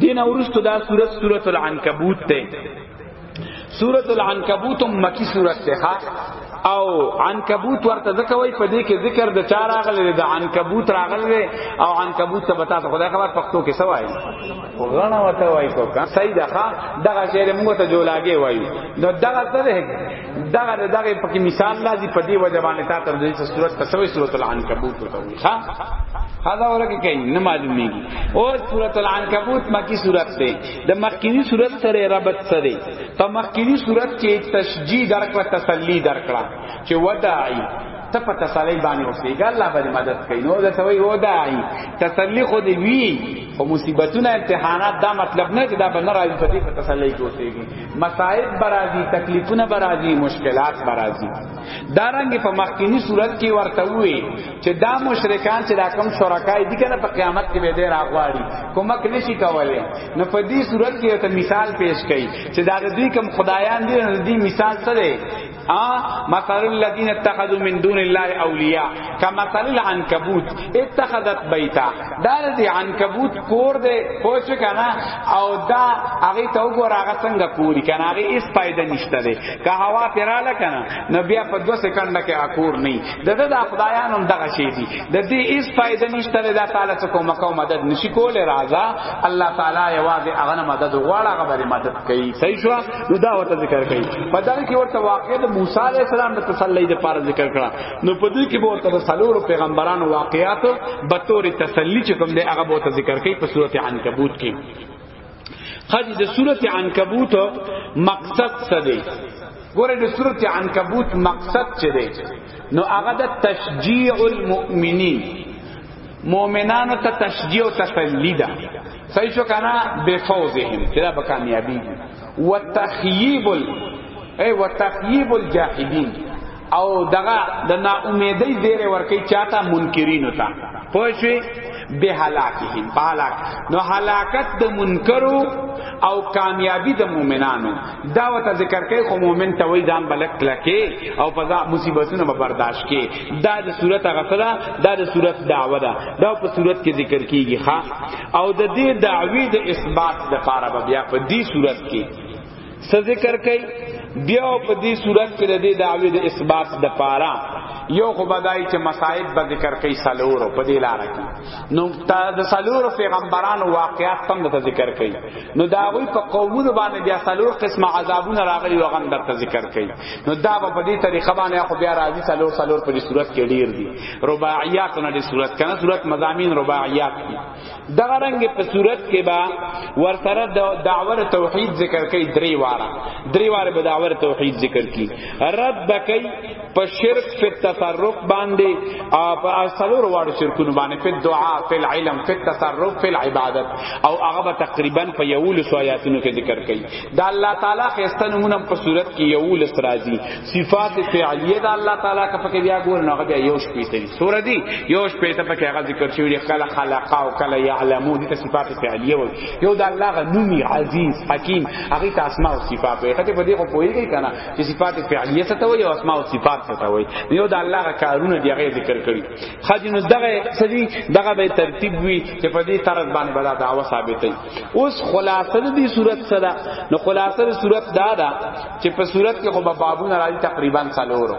دین اورستو دا سورۃ سورۃ العنکبوت ته سورۃ العنکبوت مکی سورۃ ته او عنکبوت ورته ځکه وای په دې کې ذکر د چار اغلې د عنکبوت راغلې او عنکبوت ته بتا ته خدای خبر پښتو کې سوای غنا وته وای کو کا سیدا ښا دغه شعر موږ ته جولاګي وای نو دغه څه ده دغه دغه په مثال لازم په دې وجه باندې تا ته د صورت تسوي صورت العنکبوت ته ها هدا ورکه کوي نه معلومیږي اوس سورۃ العنکبوت مکی سورۃ ده د مخکینی سورۃ سره ربط سره په مخکینی سورۃ کې تشجیع درکړه تسلی درکړه چې وداعی ته په تسلی باندې اوسېږه الله باندې مدد کوي نو دا سوي و دا تسلی خو دی وی او مصیبتونه امتحانات دا مطلب نه چې دا بنه راځي په دې په تسلی کې اوسېږي مصائب برازي تکلیفونه برازي مشکلات برازي دارنګ په مخکینی صورت کې ورته وی چې دا مشرکان چې دا کم شرکای دي کنه په قیامت کې به دې راغواړي کومک نشي کولای نو په دې صورت کې ته مثال پیش کړي چې دا دې کم خدایان دي دې مثال څه دی ا مثل الذين اتخذوا من دون الله اولیاء كمثل العنكبوت اتخذت بيتا دا د عنکبوت کور دی پوښ کنه او دا هغه ته وګور هغه څنګه پوری کنه هغه هیڅ فائدہ نشته دی که هوا پیراله کنه نو بیا په 2 سکند کې اکور نه دغه د خدایانو دغه شی دی د دې هیڅ فائدہ نشته دی دا تعالی څخه کومه کوم مدد نشي کول راځه الله تعالی یوازې هغه مدد غواړه هغه به مدد کوي صحیح شو نو دا ورته ذکر کوي په دغه کې ورته واقعې د موسی علی السلام د تسلی لپاره ذکر کړه نو په دې کې به ورته د څلورو پیغمبرانو واقعات به تورې تسلی چې کوم دی هغه به ورته ذکر کوي په صورت عنکبوت کې خدي د صورت عنکبوت مقصد څه دی ګوره د صورت عنکبوت مقصد څه دی نو هغه د تشجيع المؤمنين مؤمنانو ته تشجيع او تسلی ده صحیح شو کنه به فوزهم چې دا به کامیابی وي وتخیب ال ای وتخیب الجاهدین او دغه د نا امیدۍ زیره ورکی چاته منکرین وتا پوښی به هلاکهم بالاک نو هلاکت د منکرو او کامیابی د مؤمنانو دا وته ذکر کوي خو مؤمن ته وای ځان بلک لکه او فضا مصیبتونه به برداشت کې دا د صورت غفلا دا د صورت دعوه ده دا په صورت کې ذکر کیږي ها او د دې دعوی د اثبات د لپاره بیا په دې صورت کې څه ذکر کوي بیا په دې صورت کې د دې دعوی د اثبات د پاره یو خو بدای چې مصائب به ذکر کوي سلورو په دې لار کې نو تا د سلورو پیغمبرانو واقعات هم د ذکر کوي نو دا وی په قومونو باندې بیا سلور قسمه عذابونه راغلي او غم درته ذکر کوي نو دا به په دې طریقه باندې خو بیا راځي سلور سلور په دې صورت کې ډیر دي رباعیات نه دې صورت کنه صورت مزامین رباعیات دي دغه رنگ په صورت کې با ور سره د دعوت توحید ذکر کوي درې واره درې واره به دعوت توحید ذکر کوي رد بکای په شرک په تصرف باندې او په سلور وار شرکونه باندې په دعا په علم په تصرف په عبادت او هغه تقریبا په یول سویاتونو کې ذکر کړي دا الله تعالی خسته نمونه په صورت کې یول سرازي صفات فعلیه دا الله تعالی کا پکې بیا ګور نه بیا یو شپې ته سوره دی یو شپې ته پکې هغه ذکر شوی دی کله خلق او کله یعلمو دي صفات فعلیه وي یو د الله غ نومي عزیز حکیم هغه ته اسماء او صفات وي هغه په دې خو پوهیږي کنه چې صفات فعلیه څه ته وي او اسماء او صفات څه ته وي یو د الله غ کارونه دی هغه ذکر کړی خاجی نو دغه سدي دغه به ترتیب وي چې په دې طرز باندې بلا دعوه ثابتې اوس خلاصه دې صورت سره نو خلاصه صورت دا ده چې په صورت کې خو بابونه راځي تقریبا سالورو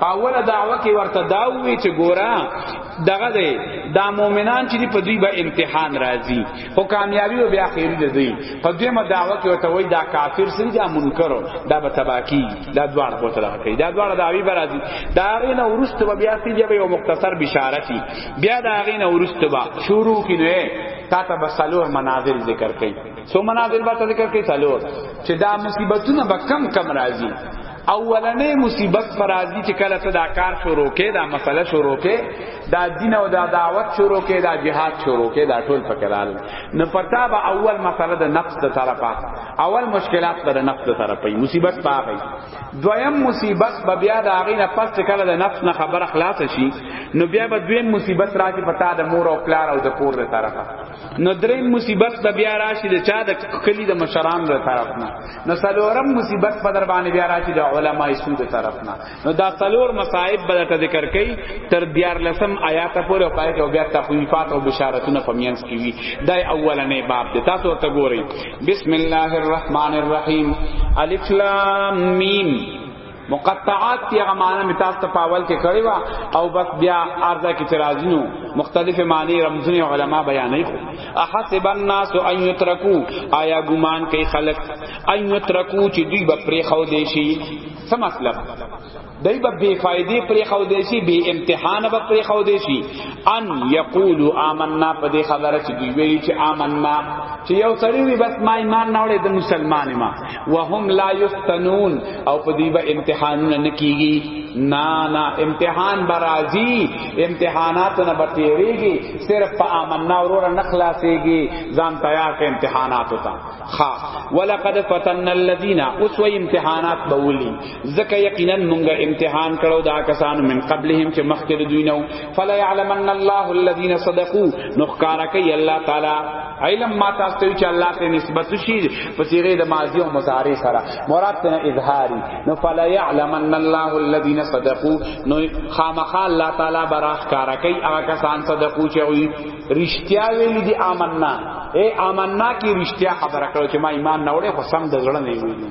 پاوله دعوه کې ورته دا وی چې ګورا دغه دی دا مؤمنان چې په دوی به امتحان راځي او کامیابی به بیا خیر دی دوی په دې ما دعوه کې ورته وای دا کافر سری دا منکرو دا به تباکی دا دوار کو تر کوي دا دوار داوی به راځي دا غینه ورسته به بیا سری به یو مختصر بشارتي بیا دا غینه ورسته به شروع کې نه تا ته بسلوه مناظر ذکر کوي سو مناظر به ذکر کوي سلوه چې دا مصیبتونه به کم کم راځي اولنې مصیبت پر راځي چې کله ته دا کار شروع کې دا مسله شروع کې دا دین او دا دعوت شروع کې دا جهاد شروع کې دا ټول فکرال نو پتا به اول مسله د نفس ته طرفه اول مشکلات پر نفس ته طرفه مصیبت پاغي دویم مصیبت به بیا د هغه نه پس چې کله د نفس نه خبره خلاص شي نو بیا به دویم مصیبت راځي پتا د مور او پلار او د کور له طرفه نو دریم مصیبت به بیا راشي د چا د کلی د مشران له طرف نه نو سلورم مصیبت په در باندې بیا راځي د علماء سود طرف نه نو دا سلور مصائب به ته ذکر کړي تر دیار لسم آیات پورې پای کې بیا تخویفات او بشارتونه په مینس کې وي دا اولنې باب دی تاسو ته ګورئ بسم الله الرحمن الرحیم الف لام میم مقطعات کی هغه معنی می تاسو ته پاول کې کړی وا او بس بیا ارزا کې ترازینو مختلف معنی رمزونه علما بیانې خو احسب الناس ان یترکو آیا ګمان کوي خلق ان یترکو چې دوی به پرې خو دی شي څه مطلب دای به بے فائدې پرې خو دی شي بے امتحان به پرې خو دی شي ان یقولوا آمنا په دې خبره چې دوی وی چې آمنا چې یو سړی وي بس ما ایمان نه وړي د مسلمان ما وهم لا یفتنون او په دې به امتحانونه نکېږي نا نا امتحان برازي امتحانات نه بتیریږي صرف په امنا ورور نه خلاصيږي ځان تیار کې امتحانات وتا خا ولقد فتن الذين اسو امتحانات بولی زکه یقینا مونږه امتحان کړو دا کسانو من قبلهم چې مخکې دوی نو فلا يعلمن الله الذين صدقوا نخکارکه الله تعالی علم ما تاسو ته چې الله ته نسبت شي په صيغه د ماضي او مضارع سره مراد ته اظهاري نو فلا يعلمن الله الذين صدقوا نو خامخا الله تعالی براخ کارا کوي هغه کسان صدقو چې وي رښتیا ویل دي آمنا اے آمنا کی رښتیا خبره کړو چې ما ایمان نه وړې خو سم د زړه نه ویلو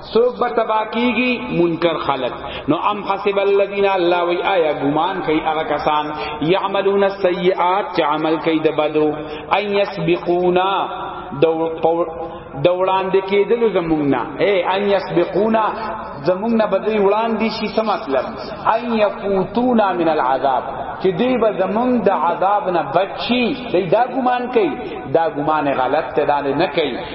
سوک به تبا کیږي منکر خلق نو ام حسب الذين الله وی آیا ګمان کوي هغه کسان يعملون السيئات چې عمل کوي د بدو ان يسبقونا دو د وړاندې کېدل زمونږ نه اے ان يسبقونا زمونږ نه بدوي وړاندې شي څه مطلب ان يفوتونا من العذاب چې دوی به زمونږ د عذاب نه بچي دوی دا ګمان کوي دا ګمان غلط ته دانه نه کوي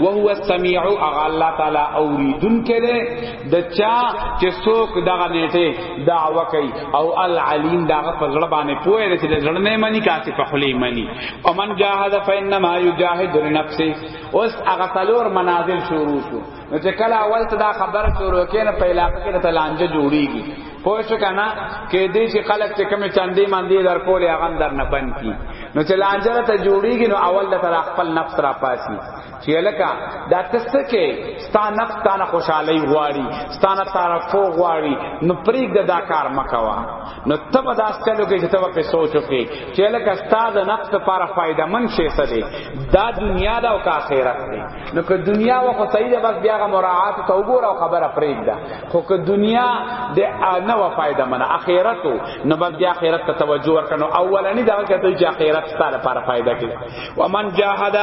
وهو السميع اغا الله تعالی اوریدن کړي د چا چې څوک دغه نیټه دعوه کوي او العلیم دغه په ځړ باندې پوهه لري چې ځړ نه مانی کاسي په خلی مانی او من جاهد فینما یجاهد لنفسه اوس هغه څلور منازل شروع شو نو چې کله اول ته دا خبره شروع کینه په علاقې کې ته لانجه جوړیږي پوه شو کنه کې دې چې خلک چې کوم چاندې ماندې در کولې هغه در نه بند کی نو چې لانجره ته جوړیږي نو اول د تر خپل نفس را پاسي چې لکه دا تاسو کې ستا نفس تا نه خوشحالي غواړي ستا نه تعرفو غواړي نو پریګ د دا کار مکوا نو تب دا ستلو کې چې تب په سوچو کې چې لکه ستا د نفس لپاره فائدہ من شي څه دی دا دنیا دا او آخرت دی نو که دنیا و خو صحیح ده بس بیا غ مراعات ته وګوره او خبره پریګ ده خو که دنیا د نه و فائدہ من اخرت نو بس بیا اخرت ته توجه ورکنو اولنی دا کته چې اخرت ستاره لپاره فائدہ کوي ومن جاهد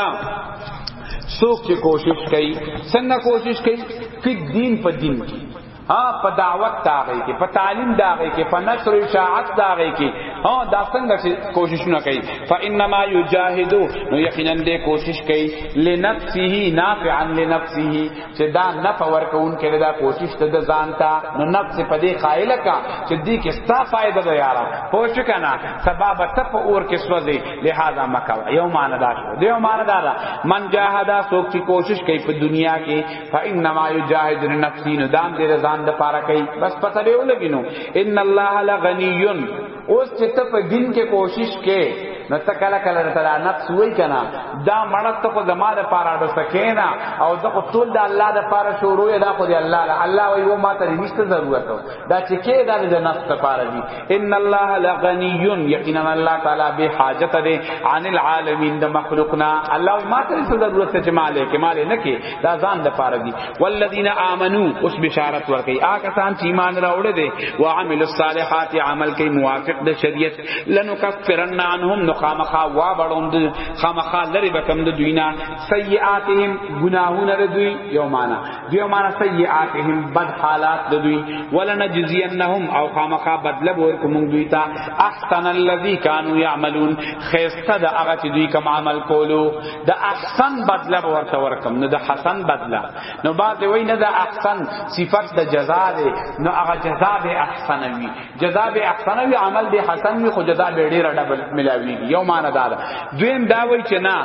سوک چې کوشش کوي څنګه کوشش کوي په دین په دین کې ها په دعوت داغه کې په تعلیم داغه کې په نشر اشاعت داغه کې ها دا څنګه چې کوششونه کوي فانما یجاهدو نو یقینا دې کوشش کوي لنفسه نافعا لنفسه چې دا نه پور کوون کې دا کوشش ته د ځان ته نو نفس په دې قائل کا چې دې کې ستا فائدہ ده یارا پوه شو کنه سبب ته په اور کې سوځي لہذا مکو یو مان دا شو دیو مان دا را من جاهدا سوک چې کوشش کوي په دنیا کې فإنما یجاهد لنفسه نو دام دې ځان د پاره کوي بس پته به ولګینو ان الله لغنیون اوس چې ته په دین کې کوشش کې نو ته کله کله ته دا نفس وای کنه دا مړه ته خو زما د پاره د سکینا او د خو ټول د الله د پاره شروع دا خو دی الله لا الله وای و ما ته نشته ضرورت دا چې کې دا د نفس ته پاره دی ان الله لغنی یقینا الله تعالی به حاجت دی عن العالمین د مخلوقنا الله ما ته ضرورت ته مالک مال نه کې دا ځان د پاره دي والذین آمنو اوس بشارت ورکي آ کسان چې ایمان راوړل دي او عمل الصالحات عمل کوي موافق د شریعت لنکفرن عنهم نخامخا وا بړوند خامخا لری بکم د دوینا سیئاتهم گناهونه د دوی یو معنا دوی معنا سیئاتهم بد حالات د دوی ولنجزینهم او خامخا بدله ورکوم دوی ته احسن الذی کانوا یعملون خیسته د هغه چې دوی کوم عمل کولو د احسن بدله ورته ورکم نه د حسن بدله نو بعد وی نه د احسن صفت د جزا ده نو هغه جزا به احسن وی جزا به احسن وی عمل به حسن وی خو جزا به ډیره ډبل ملاوی یو معنی دا ده دویم دا وی چې نه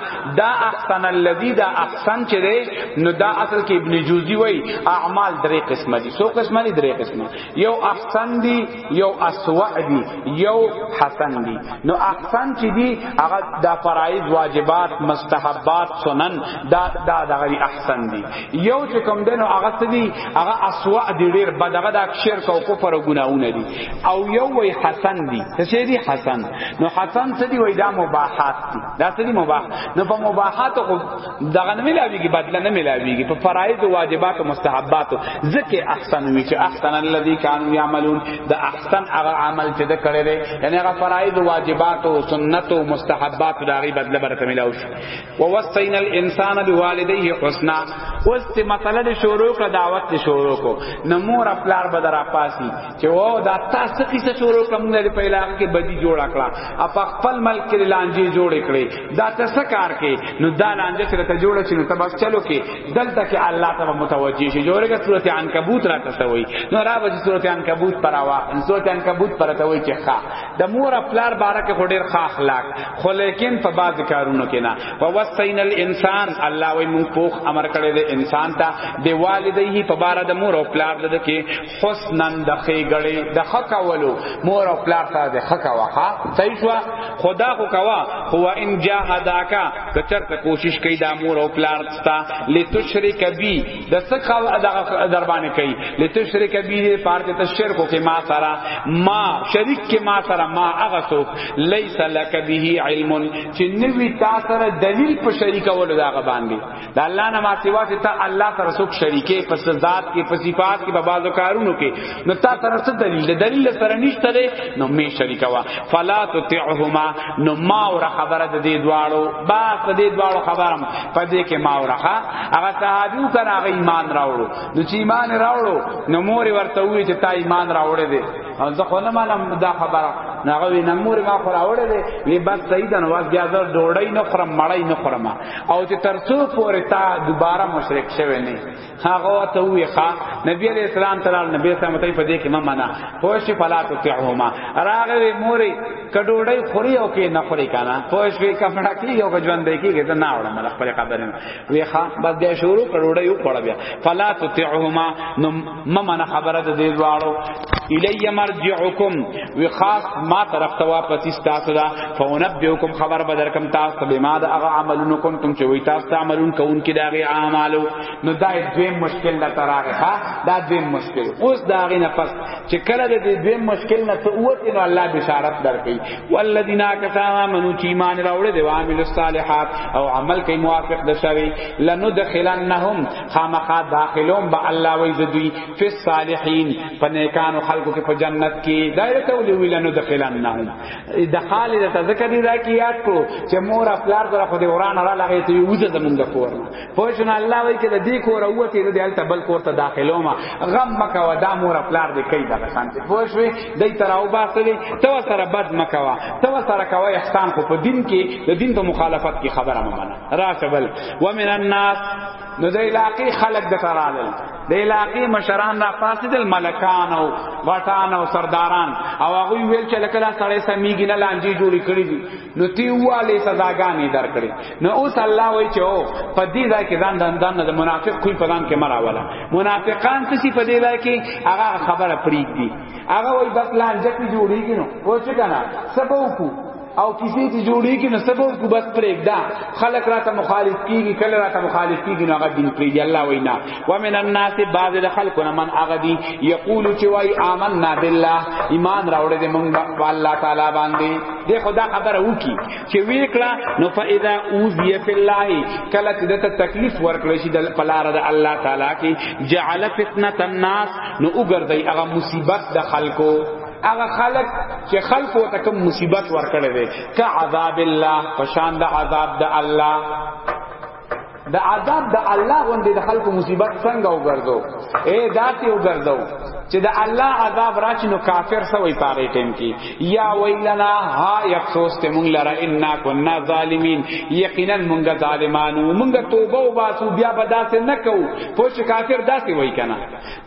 دا احسن الذی دا احسن چې ده نو دا اصل کې ابن جوزی وی اعمال درې قسمه دي سو قسمه دي درې قسمه یو احسن دي یو اسوع دی یو حسن دی نو احسن چې دی هغه د فرایض واجبات مستحبات سنن دا دا دغه احسن دی یو چې کوم دنو هغه څه دی هغه اسوع دی ډیر بدغه د شرک او کفر او ګناونه دی او یو وی حسن دی څه دی حسن نو حسن څه دی وای دا مباحات دی دا څه دی مباح نو په مباحات خو دغه نه ملاویږي بدله نه ملاویږي په فرایض او واجبات او مستحبات ځکه احسن وی چې احسن الذي كانوا يعملون دا احسن هغه عمل چې د کړی دی یعنی هغه فرایض او واجبات او سنت او مستحبات دا غي بدله برته ملاو شي ووصينا الانسان بوالديه حسنا واست مثلا شروع کا دعوت شروع کو نمور خپل بر پاسی چې و دا تاسو کیسه شروع کوم نه په علاقې کې بدی جوړ کړه اپ خپل ملک کې لانجې جوړ کړي دا تاسو کار کې نو دا لانجه چې ته جوړ شي نو تبس چلو کې دلته کې الله ته متوجي شي جوړګه سورته عنکبوت را تاسو وي نو را به سورته عنکبوت پر اوا سورته عنکبوت پر ته وي چې ښا د مور خپلار بارکه خو ډیر ښه اخلاق خو لیکن په باز کارونو کې نه و وسین الانسان الله وي مون پوخ امر کړی د انسان ته دی والدې په بار د مور خپلار د کې حسنا د خېګړې د خکولو مور او پلار ته د خکواخه صحیح شو خدا خو کوا هو ان جاهداکا کچر ته کوشش کوي د مور او پلار ستا لتشرک بی د سخه در باندې کوي لتشرک بی پارت ته شرک کې ما سره ما شریک کې ما سره ما هغه څوک لیس لک به علم چې نوی تا سره دلیل په شریک ولدا غ باندې د الله نه ما سیوا چې ته الله سره څوک شریکې پس ذات کې پس صفات کې په بازو کارونو کې نو تا سره څه دلیل دلیل سره نشته دی نو می شریکوا فلا تطعهما نو ما ور خبره د دې دواړو با په دې دواړو خبرم په دې کې ما ورخه هغه صحابي کړه هغه ایمان راوړو نو چې ایمان راوړو نو مور ورته وی چې تا ایمان راوړې دي او زه خو نه مالم دا خبره هغه وی نمور ما خو راوړې دي وی بس سیدن واس بیا زه ډوړی نه خورم مړی نه خورم او چې ترسو پورې تا دوباره مشرک شوی نه هغه ته وی ښا نبی علیہ السلام تعالی نبی سلام ته په دې کې ممنا پوښی فلا تطعهما راغه مورې کډوړې خوري او کې نه خوري کنه پوښی کمړه کې یو ژوند دی کې ته نه وړم خپل خبرې وی ښا بس دې شروع کډوړې یو خور بیا فلا تطعهما ممنه خبره د دې دواړو الی مرجعکم وی خاص ما طرف ته واپس تاسو دا فونبئکم خبر بدر کم تاسو به ما دا هغه عملونه کنتم چې وی تاسو عملون کون کې داغه اعمالو نو دا دوی مشکل نه تراغه ها دا دوی مشکل اوس داغه نه پس چې کله د دې دوی مشکل نه ته اوت نو الله بشارت درکې والذین کساما منو چې ایمان راوړې دی عامل الصالحات او عمل کوي موافق د شری لنو دخلنهم خامخا داخلون با الله وی زدوی فی الصالحین پنیکانو خلقو کې په جنت کې دایره ولې ویلنو دخلن نه هم دخال د تذکر دی دا کې یاد کړو چې مور خپل سره خو دې وران را لغې ته یوزه زمونږ کور نه پوښنه الله وی کې د دې کور اوته دې الته بل کور ته داخلو ما غم مکه و دا مور خپل دې کوي دا سان ته پوښوي دای تر او باسلې تو سره بد مکوا تو سره کوي احسان خو په دین کې د دین ته مخالفت کی خبره ممنه راشه بل ومن الناس نو د علاقې خلق د ترالل د علاقې مشران را پاسیدل ملکان او غټان او سرداران او هغه ویل چې لکه سړی سميږي نه لانجې جوړې کړې دي نو تی واله سزاګانې درکړي نو اوس الله وایي چې او په دې ځای کې ځان دان دان د منافق کوی په ځان کې مراواله منافقان څه شي په دې ځای کې هغه خبره پریږدي هغه وایي بس لانجه کې جوړیږي نو پوه شو کنه سبو کو او کسی چې جوړی کې نو سبو کو بس پرېګ دا خلق راته مخالف کیږي کله راته مخالف کیږي نو هغه دین پرېږي الله وینا ومن الناس بعض خلقنا من اغدی یقول چې وای آمنا بالله ایمان راوړې دې مونږ په الله تعالی باندې دې خدا خبره وکي چې وی کړه نو فاذا اوذی فی الله کله چې دته تکلیف ورکړې شي د پلار د الله تعالی کې جعل فتنه الناس نو وګرځي هغه مصیبت د خلقو هغه خلق چې خلق وته کوم مصیبت ورکړي وي ک عذاب الله پشان د عذاب د الله د عذاب د الله غوندې د خلق مصیبت څنګه وګرځو اے داتې وګرځو چې د الله عذاب راشي نو کافر سوې پاره ټیم کې یا ویلنا ها افسوس ته مونږ لره انا کنا ظالمین یقینا مونږ ظالمانو مونږ توبه وباسو بیا به داسې نکو پوه کافر داسې وای کنه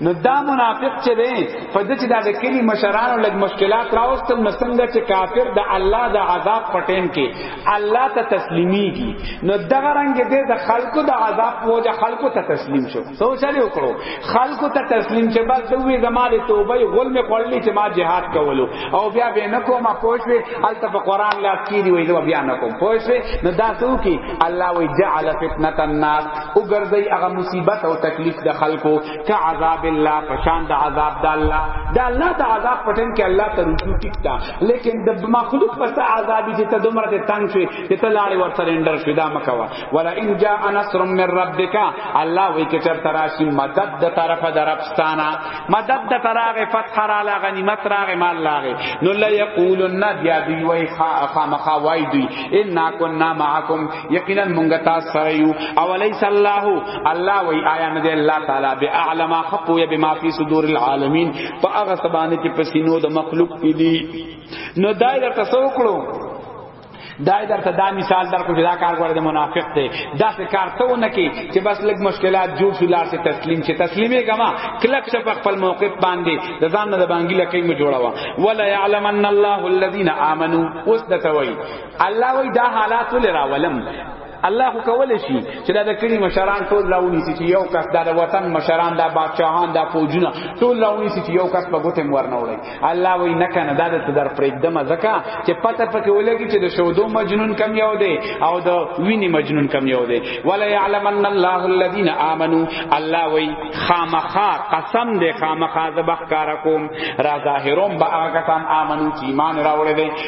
نو دا منافق چې دی په دې چې دا د کلی مشرانو لګ مشکلات راوستل نو څنګه چې کافر د الله د عذاب پټین کې الله ته تسلیمیږي نو دغه رنګ دې د خلکو د عذاب وجه خلکو ته تسلیم شو سوچ لري وکړو خلکو ته تسلیم چې بس دوی زماله توبه غول می خړلې چې ما جهاد کولو او بیا به نه کومه پوښوي الته په قران لا کیږي وای بیا نه کوم پوښوي نو دا څوک الله وی جعل فتنه الناس او ګرځي هغه مصیبت او تکلیف د خلکو ک عذاب الله پشان د عذاب د الله د الله د عذاب پټن کې الله ته رجوع ټیکتا لیکن د مخلوق پس عذاب چې ته دومره ته تنگ شي چې ته لاړې ور سرندر شې دا مکوا ولا ان جاء نصر من ربک الله وی کې چر تراشی مدد د طرف درپستانه مدد د تراغه فتح را لا غنیمت راغه مال لاغه نو لا یقولن بیا دی وای خامخا وای دی ان کنا معکم یقینا مونږ تاسو سره یو اولیس الله الله وی آیا نه دی الله تعالی به اعلم خپو یا بما فی صدور العالمین په هغه سبانه چې پسینو د مخلوق کې دی نو دای د تسوکړو دا در ته دا مثال در کو دا کار غوړه د منافق ته دا څه کار ته ونه کی چې بس لګ مشکلات جوړ شو لار سے تسلیم چې تسلیمې کما کلک شپ خپل موقف باندې د ځان نه د بانګی لکې مې جوړاوه ولا يعلمن الله الذين امنوا اوس د توي الله وی دا حالات ولې راولم الله خو کول شي چې دا د کلی مشران ټول راونی سي چې یو کس دا د وطن مشران دا بادشاهان دا فوجونه ټول راونی سي چې یو کس په ګوتم ورنه وړي الله وای نه کنه دا د در پرېږدم زکه چې پته پکې ولګي چې د شودو مجنون کم یو دی او د ویني مجنون کم یو دی ولا يعلمن الله الذين امنوا الله وای خامخا قسم دې خامخا ذبح کارکم را ظاهرون با هغه کسان امنو چې ایمان راوړل دي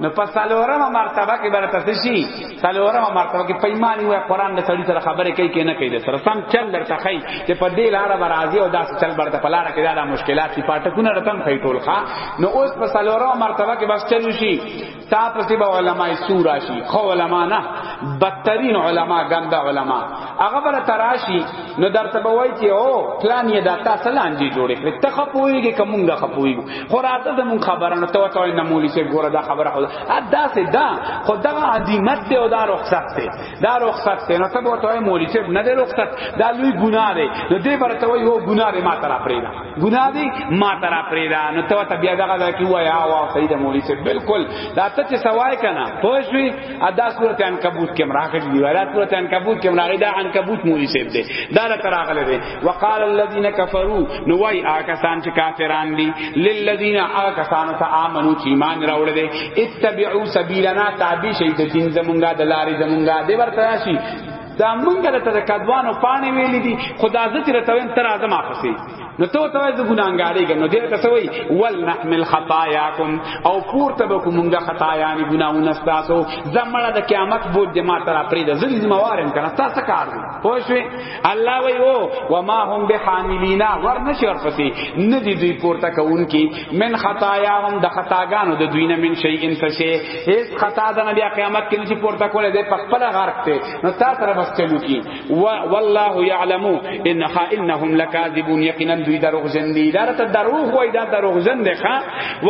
نو په سالورمه مرتبه کې برته شي سالورمه مرتبه کې پیمانی وای قران د سړی سره خبرې کوي کې نه کوي سره سم چل درته خی چې په دې لار برازي او داس چل برته په لار کې دا مشکلات دي پټکونه رتم خی ټول ښا نو اوس په سالورمه مرتبه کې بس چل شي تاسو به علماي سوراشي خو علما نه بدترین علما ګنده علما هغه بل تراشی نو درته به وای چې او پلان یې دا تاسو لاندې جوړې کړې ته خپويږي کومګه خپويږي خو راته زمون خبره نه ته ته نه مولي چې ګوره دا خبره خو دا سه دا خو دا عدیمت دی او دا رخصت دی دا رخصت دی نو ته به ته مولي چې نه دی رخصت دا لوی ګناه دی نو دې برته وای هو ګناه دی ما ترا پرېدا ګناه دی ما ترا پرېدا نو ته ته بیا دا غلا کی وای او سید مولي چې بالکل دا ته څه وای کنه پوه شوې ادا سورت عنکبوت کې مراغلی دی ولا سورت عنکبوت کې مراغلی دا عنکبوت مولوی صاحب دی دا لا تراغله دی وقال الذين كفروا نو وای آکسان چې کافران دي للذین آکسان ته امنو چې ایمان راوړل دي اتبعوا سبیلنا تابع شي د دین زمونږه د لارې زمونږه دی ورته شي دا مونږ له تر کدوانو پانی ویل دي خدا عزت رته وین تر اعظم افسی نو ته ته د ګناګاری ګنو دې ته سوی ول نحمل خطاياکم او پور ته کو مونږه خطایان ګناونه تاسو زمړه د قیامت بوج دې ما تر پرې د ذل ذمہ وارم کنه تاسو کار دي پوښوي الله وی او و ما هم بحاملینا ور نشور پسی ندی دوی پورته کوونکی من خطاياهم د خطاګانو د دوی نه من شی ان څه هیڅ خطا د نبی قیامت کې نشي پورته کولای دی په خپل غرق ته نو تا سره بس چلو کی والله یعلم انها انهم لکاذبون یقینا دوی دروغ جن دي دا ته دروغ وای دا دروغ جن دي ښا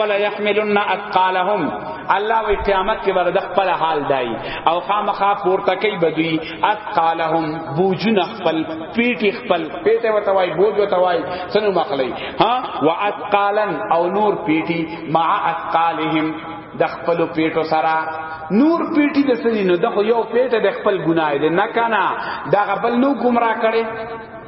ولا يحملن اثقالهم الله وی قیامت کې ورته خپل حال دای او خامخا پورته کوي بدوی اثقالهم بوجن خپل پیټ خپل پیټه وتوای بوج وتوای سنو مخلی ها واثقالن او نور پیټي مع اثقالهم د خپل پیټو سره نور پیټی د سړي نو دغه یو پیټه د خپل ګناه دی نه کنه دا غبل نو گمراه کړي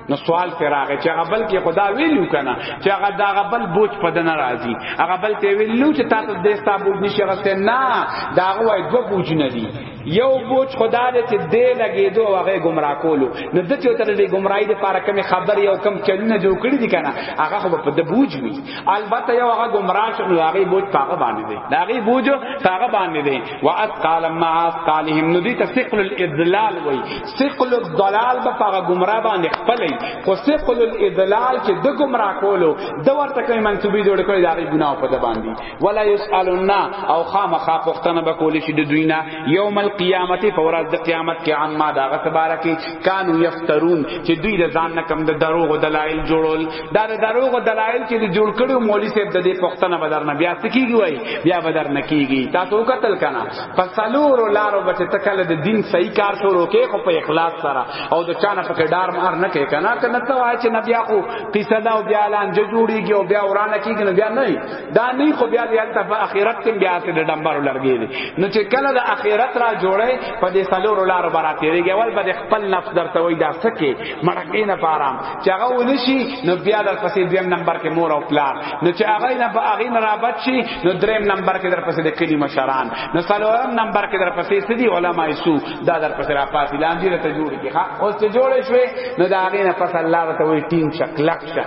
نو سوال پر هغه چې هغه بل کې خدا ویلو کنه چې هغه دا هغه بل بوج په دنه راځي هغه بل ته ویلو چې تاسو د دې ستا بوج نشي غسته نه دا هغه وای دو بوج نه دي یو بوج خدا دې چې دې لګېدو هغه گمراه کولو نو د چې تر دې گمراهی دې پاره کمی خبر یو کم چلونه جوړ کړی دي کنه هغه خو په د بوج وی البته یو هغه گمراه شو نو هغه بوج پاغه باندې دی دا هغه بوج پاغه باندې دی واتقال ما قالهم نو دې تثقل الاذلال وی ثقل الضلال په پاغه گمراه باندې خپلې خو ثقل الاذلال چې د گمراه کولو د ورته کوي منسوبي جوړ کړی دا هغه ګناه په باندې ولا يسالون او خامخا پختنه بکول شي د دوینا یوم القیامت فورز د قیامت کې عما دا غ تبارکی کانو یفترون چې دوی د ځان نه کم د دروغ دلایل جوړول دا د دروغ دلایل چې جوړ کړو مولوی صاحب د دې پختنه بدر نه بیا سکیږي وای بیا بدر نه کیږي تاسو قتل کنا فسلور لارو بچ تکل د دین صحیح کار شروع کې خو په اخلاص سره او د چانه پکې ډار مار نه کې کنا کنه ته وای چې نبی اخو قصدا او بیا لان جوړیږي او بیا ورانه کیږي بیا نه دا نه خو بیا دې الته په اخرت کې بیا څه د ډمبر لرګي دي نو چې کله د اخرت را جوړې په دې سلور لار براتې دیږي ول به خپل نفس درته وای دا سکه مړکې نه پارام چې هغه ونشي نو بیا در پسې دیم نمبر کې مور او پلار نو چې هغه نه په هغه نه را بچ شي نو دریم نمبر کې در پسې د کلی مشران نو سلورم نمبر کې در پسې سدي علماء سو دا در پسې را پاتې لاندې ته جوړ کې ها اوس ته جوړې شوې نو دا هغه نه پس الله ته وای ټینګ شکلک شه